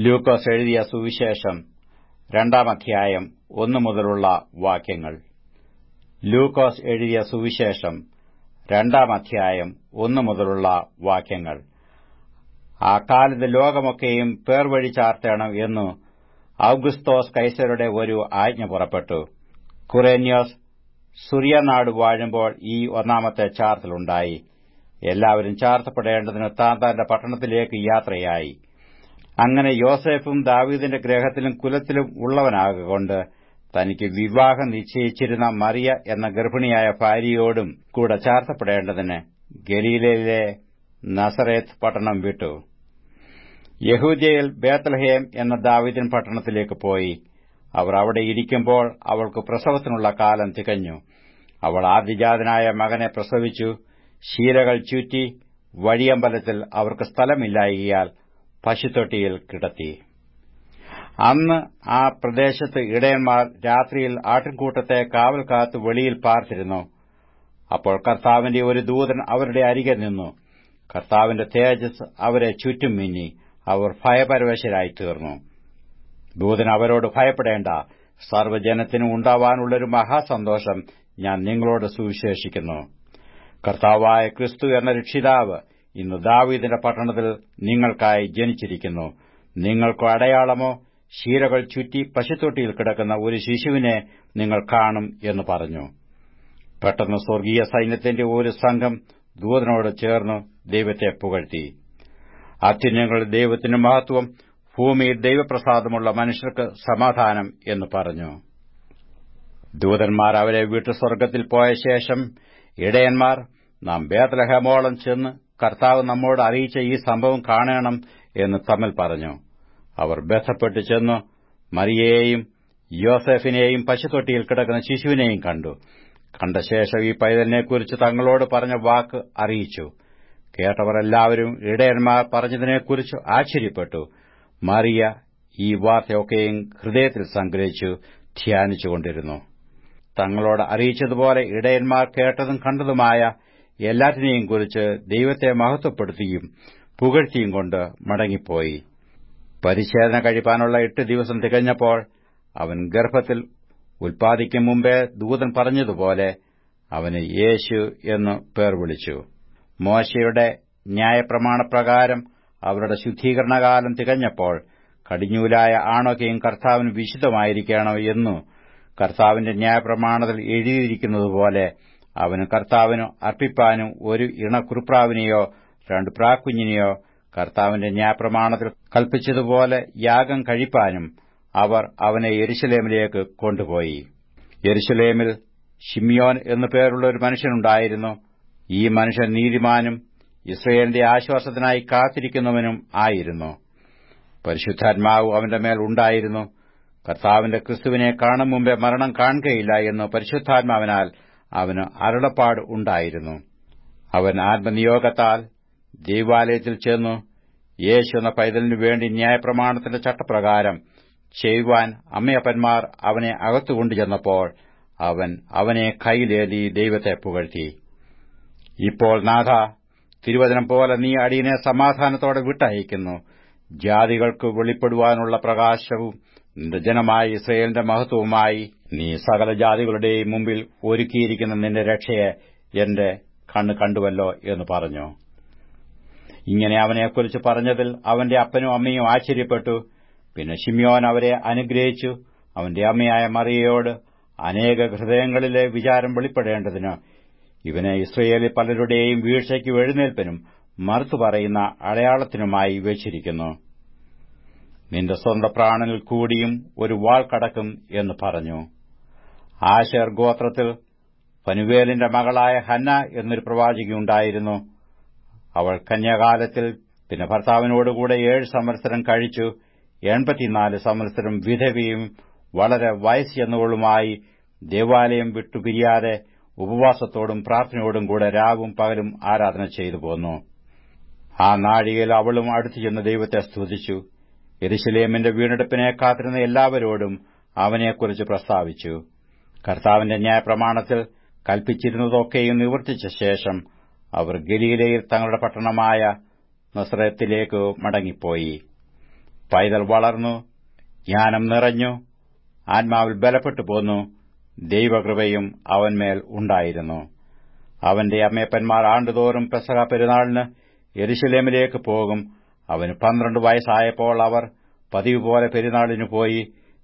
ലൂക്കോസ് എഴുതിയ സുവിശേഷം രണ്ടാം അധ്യായം ഒന്നു മുതലുള്ള വാക്യങ്ങൾ. ലൂക്കോസ് എഴുതിയ സുവിശേഷം രണ്ടാം അധ്യായം ഒന്നു മുതലുള്ള വാക്യങ്ങൾ. ആ കാലത്ത് ലോകമൊക്കെയും പേർവഴി ചാർത്തണം എന്നു ഔഗുസ്തോസ് കൈസരുടെ ഒരു ആജ്ഞ പുറപ്പെട്ടു. കുറേന്യോസ് സുറിയനാട് വാഴുമ്പോൾ ഈ ഒന്നാമത്തെ ചാർത്തലുണ്ടായി. എല്ലാവരും ചാർത്തപ്പെടേണ്ടതിന് താൻ തന്റെ പട്ടണത്തിലേക്ക് യാത്രയായി. അങ്ങനെ യോസേഫും ദാവീദിന്റെ ഗ്രഹത്തിലും കുലത്തിലും ഉള്ളവനാകൊണ്ട് തനിക്ക് വിവാഹം നിശ്ചയിച്ചിരുന്ന മറിയ എന്ന ഗർഭിണിയായ ഭാര്യയോടും കൂടെ ചാർത്തപ്പെടേണ്ടതിന് ഗലീലയിലെ നസറേത്ത് പട്ടണം വിട്ടു. യഹൂദിയയിൽ ബേത്ലഹേം എന്ന ദാവിദിൻ പട്ടണത്തിലേക്ക് പോയി. അവർ അവിടെ ഇരിക്കുമ്പോൾ അവൾക്ക് പ്രസവത്തിനുള്ള കാലം തികഞ്ഞു. അവൾ ആദ്യജാതനായ മകനെ പ്രസവിച്ചു. ശീലകൾ ചുറ്റി വഴിയമ്പലത്തിൽ അവർക്ക് സ്ഥലമില്ലായികയാൽ പശുത്തൊട്ടിയിൽ കിടത്തി. അന്ന് ആ പ്രദേശത്ത് ഇടയന്മാർ രാത്രിയിൽ ആട്ടിൻകൂട്ടത്തെ കാവൽ കാത്ത് വെളിയിൽ പാർത്തിരുന്നു. അപ്പോൾ കർത്താവിന്റെ ഒരു ദൂതൻ അവരുടെ അരികെ നിന്നു. കർത്താവിന്റെ തേജസ് അവരെ ചുറ്റും മിന്നി. അവർ ഭയപരവശരായി തീർന്നു ദൂതൻ അവരോട് ഭയപ്പെടേണ്ട. സർവജനത്തിനും ഉണ്ടാവാനുള്ളൊരു മഹാസന്തോഷം ഞാൻ നിങ്ങളോട് സുവിശേഷിക്കുന്നു. കർത്താവായ ക്രിസ്തു എന്ന രക്ഷിതാവ് ഇന്ന് ദാവീദിന്റെ പട്ടണത്തിൽ നിങ്ങൾക്കായി ജനിച്ചിരിക്കുന്നു. നിങ്ങൾക്കോ അടയാളമോ ശീലകൾ ചുറ്റി പശുത്തൊട്ടിയിൽ കിടക്കുന്ന ഒരു ശിശുവിനെ നിങ്ങൾ കാണും എന്ന് പറഞ്ഞു. പെട്ടെന്ന് സ്വർഗീയ സൈന്യത്തിന്റെ ഒരു സംഘം ദൂതനോട് ചേർന്ന് ദൈവത്തെ പുകഴ്ത്തി. അത്യുന്നങ്ങൾ ദൈവത്തിന് മഹത്വം ഭൂമിയിൽ ദൈവപ്രസാദമുള്ള മനുഷ്യർക്ക് സമാധാനം എന്ന് പറഞ്ഞു. ദൂതന്മാർ അവരെ വീട്ടു സ്വർഗത്തിൽ പോയ ശേഷം ഇടയന്മാർ നാം ബേത്ലഹമോളം ചെന്ന് കർത്താവ് നമ്മോട് അറിയിച്ച ഈ സംഭവം കാണണം എന്ന് തമ്മിൽ പറഞ്ഞു. അവർ ബന്ധപ്പെട്ട് ചെന്നു മറിയയെയും യോസെഫിനെയും പശുത്തൊട്ടിയിൽ കിടക്കുന്ന ശിശുവിനെയും കണ്ടു. കണ്ട ശേഷം ഈ പൈതലിനെക്കുറിച്ച് തങ്ങളോട് പറഞ്ഞ വാക്ക് അറിയിച്ചു. കേട്ടവർ എല്ലാവരും ഇടയന്മാർ പറഞ്ഞതിനെക്കുറിച്ച് ആശ്ചര്യപ്പെട്ടു. മറിയ ഈ വാർത്തയൊക്കെയും ഹൃദയത്തിൽ സംഗ്രഹിച്ചു ധ്യാനിച്ചുകൊണ്ടിരുന്നു. തങ്ങളോട് അറിയിച്ചതുപോലെ ഇടയന്മാർ കേട്ടതും കണ്ടതുമായ എല്ലാറ്റിനെയും കുറിച്ച് ദൈവത്തെ മഹത്വപ്പെടുത്തിയും പുകഴ്ത്തിയും കൊണ്ട് മടങ്ങിപ്പോയി. പരിച്ഛേദന കഴിപ്പാനുള്ള എട്ട് ദിവസം തികഞ്ഞപ്പോൾ അവൻ ഗർഭത്തിൽ ഉൽപ്പാദിക്കും മുമ്പേ ദൂതൻ പറഞ്ഞതുപോലെ അവന് യേശു എന്ന് പേർ വിളിച്ചു. മോശയുടെ ന്യായപ്രമാണപ്രകാരം അവരുടെ ശുദ്ധീകരണകാലം തികഞ്ഞപ്പോൾ കടിഞ്ഞൂലായ ആണൊക്കെയും കർത്താവിന് വിശുദ്ധമായിരിക്കണം എന്നു കർത്താവിന്റെ ന്യായപ്രമാണത്തിൽ എഴുതിയിരിക്കുന്നതുപോലെ അവന് കർത്താവിനോ അർപ്പിപ്പാനും ഒരു ഇണക്കുറുപ്രാവിനെയോ രണ്ട് പ്രാക്കുഞ്ഞിനെയോ കർത്താവിന്റെ ന്യായപ്രമാണത്തിൽ കൽപ്പിച്ചതുപോലെ യാഗം കഴിപ്പാനും അവർ അവനെ യെരുശലേമിലേക്ക് കൊണ്ടുപോയി. യെരുശലേമിൽ ഷിമിയോൻ എന്നു പേരുള്ള ഒരു മനുഷ്യനുണ്ടായിരുന്നു. ഈ മനുഷ്യൻ നീതിമാനും ഇസ്രയേലിന്റെ ആശ്വാസത്തിനായി കാത്തിരിക്കുന്നവനും ആയിരുന്നു. പരിശുദ്ധാത്മാവ് അവന്റെ മേൽ ഉണ്ടായിരുന്നു. കർത്താവിന്റെ ക്രിസ്തുവിനെ കാണും മുമ്പേ മരണം കാണുകയില്ല എന്ന് പരിശുദ്ധാത്മാവിനാൽ അവന് അരുളപ്പാട് ഉണ്ടായിരുന്നു. അവൻ ആത്മനിയോഗത്താൽ ദൈവാലയത്തിൽ ചെന്നു യേശു എന്ന പൈതലിനു വേണ്ടി ന്യായപ്രമാണത്തിന്റെ ചട്ടപ്രകാരം ചെയ്യുവാൻ അമ്മയപ്പന്മാർ അവനെ അകത്തുകൊണ്ടു ചെന്നപ്പോൾ അവൻ അവനെ കൈയിലേന്തി ദൈവത്തെ പുകഴ്ത്തി. ഇപ്പോൾ നാഥ തിരുവചനം പോലെ നീ അടിയനെ സമാധാനത്തോടെ വിട്ടയക്കുന്നു. ജാതികൾക്ക് വെളിപ്പെടുവാനുള്ള പ്രകാശവും നിന്റെ ഇസ്രയേലിന്റെ മഹത്വവുമായി നീ സകല ജാതികളുടെയും മുമ്പിൽ ഒരുക്കിയിരിക്കുന്ന നിന്റെ രക്ഷയെ എന്റെ കണ്ണ് കണ്ടുവല്ലോ എന്ന് പറഞ്ഞു. ഇങ്ങനെ അവനെക്കുറിച്ച് പറഞ്ഞതിൽ അവന്റെ അപ്പനും അമ്മയും ആശ്ചര്യപ്പെട്ടു. പിന്നെ ഷിമ്യോൻ അവരെ അനുഗ്രഹിച്ചു. അവന്റെ അമ്മയായ മറിയയോട് അനേക ഹൃദയങ്ങളിലെ വിചാരം വെളിപ്പെടേണ്ടതിന് ഇവനെ ഇസ്രയേലിൽ പലരുടെയും വീഴ്ചയ്ക്ക് എഴുന്നേൽപ്പിനും മറുത്തു പറയുന്ന അടയാളത്തിനുമായി വെച്ചിരിക്കുന്നു. നിന്റെ സ്വന്തം പ്രാണനിൽ കൂടിയും ഒരു വാൾ കടക്കും എന്ന് പറഞ്ഞു. ആശേർ ഗോത്രത്തിൽ പനുവേലിന്റെ മകളായ ഹന്ന എന്നൊരു പ്രവാചികയുണ്ടായിരുന്നു അവൾ കന്യാകാലത്തിൽ പിന്നെ ഭർത്താവിനോടുകൂടെ ഏഴ് സംവത്സരം കഴിച്ചു. എൺപത്തിനാല് സംവത്സരം വിധവിയും വളരെ വയസ്സ് ചെന്നുകളുമായി ദേവാലയം വിട്ടുപിരിയാതെ ഉപവാസത്തോടും പ്രാർത്ഥനയോടും കൂടെ രാവും പകലും ആരാധന ചെയ്തു പോന്നു. ആ നാഴികയിൽ അവളും അടുത്തു ചെന്ന് ദൈവത്തെ സ്തുതിച്ചു. എരിശിലേമിന്റെ വീണ്ടെടുപ്പിനെ കാത്തിരുന്ന എല്ലാവരോടും അവനെക്കുറിച്ച് പ്രസ്താവിച്ചു. കർത്താവിന്റെ ന്യായപ്രമാണത്തിൽ കൽപ്പിച്ചിരുന്നതൊക്കെയും നിവർത്തിച്ച ശേഷം അവർ ഗലീലയിൽ തങ്ങളുടെ പട്ടണമായ നസ്രത്തിലേക്ക് മടങ്ങിപ്പോയി. പൈതൽ വളർന്നു ജ്ഞാനം നിറഞ്ഞു ആത്മാവിൽ ബലപ്പെട്ടു പോന്നു ദൈവകൃപയും അവൻമേൽ ഉണ്ടായിരുന്നു. അവന്റെ അമ്മയപ്പന്മാർ ആണ്ടുതോറും പെസക പെരുന്നാളിന് യെരുശലേമിലേക്ക് പോകും. അവന് പന്ത്രണ്ട് വയസ്സായപ്പോൾ അവർ പതിവ് പോലെ പെരുന്നാളിനു പോയി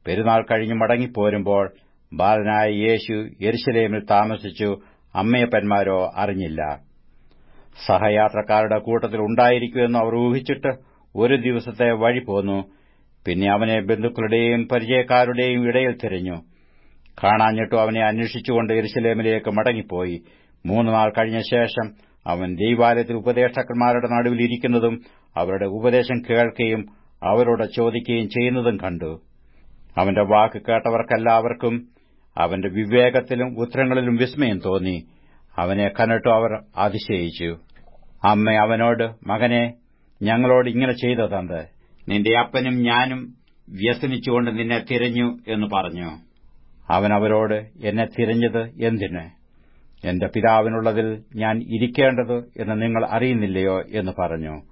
പെരുന്നാൾ കഴിഞ്ഞ് മടങ്ങിപ്പോരുമ്പോൾ ബാലനായ യേശു യെരുശലേമിൽ താമസിച്ചു അമ്മയപ്പന്മാരോ അറിഞ്ഞില്ല. സഹയാത്രക്കാരുടെ കൂട്ടത്തിൽ ഉണ്ടായിരിക്കുമെന്ന് അവർ ഊഹിച്ചിട്ട് ഒരു ദിവസത്തെ വഴി പോന്നു. പിന്നെ അവനെ ബന്ധുക്കളുടെയും പരിചയക്കാരുടെയും ഇടയിൽ തിരഞ്ഞു. കാണാഞ്ഞിട്ടും അവനെ അന്വേഷിച്ചുകൊണ്ട് എരിശലേമിലേക്ക് മടങ്ങിപ്പോയി. മൂന്ന് നാൾ കഴിഞ്ഞ ശേഷം അവൻ ദൈവാലയത്തിൽ ഉപദേഷ്ടാക്കന്മാരുടെ നടുവിൽ ഇരിക്കുന്നതും അവരുടെ ഉപദേശം കേൾക്കുകയും അവരോട് ചോദിക്കുകയും ചെയ്യുന്നതും കണ്ടു. അവന്റെ വാക്ക് കേട്ടവർക്കെല്ലാവർക്കും അവന്റെ വിവേകത്തിലും ഉത്തരങ്ങളിലും വിസ്മയം തോന്നി. അവനെ കണ്ടിട്ടു അവർ അതിശയിച്ചു. അമ്മ അവനോട് മകനെ ഞങ്ങളോട് ഇങ്ങനെ ചെയ്തതന്ത് നിന്റെ അപ്പനും ഞാനും വ്യസനിച്ചുകൊണ്ട് നിന്നെ തിരഞ്ഞു എന്ന് പറഞ്ഞു. അവൻ അവരോട് എന്നെ തിരഞ്ഞത് എന്തിന്? എന്റെ പിതാവിനുള്ളതിൽ ഞാൻ ഇരിക്കേണ്ടത് എന്ന് നിങ്ങൾ അറിയുന്നില്ലയോ? എന്ന് പറഞ്ഞു.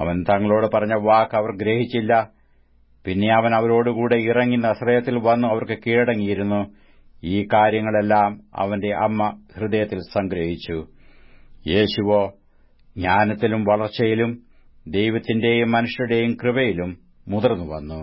അവൻ തങ്ങളോട് പറഞ്ഞ വാക്ക് അവർ ഗ്രഹിച്ചില്ല. പിന്നെ അവൻ അവരോടുകൂടെ ഇറങ്ങി നസ്രയത്തിൽ വന്നു അവർക്ക് കീഴടങ്ങിയിരുന്നു. ഈ കാര്യങ്ങളെല്ലാം അവന്റെ അമ്മ ഹൃദയത്തിൽ സംഗ്രഹിച്ചു. യേശുവോ ജ്ഞാനത്തിലും വളർച്ചയിലും ദൈവത്തിന്റെയും മനുഷ്യരുടെയും കൃപയിലും മുതിർന്നു വന്നു.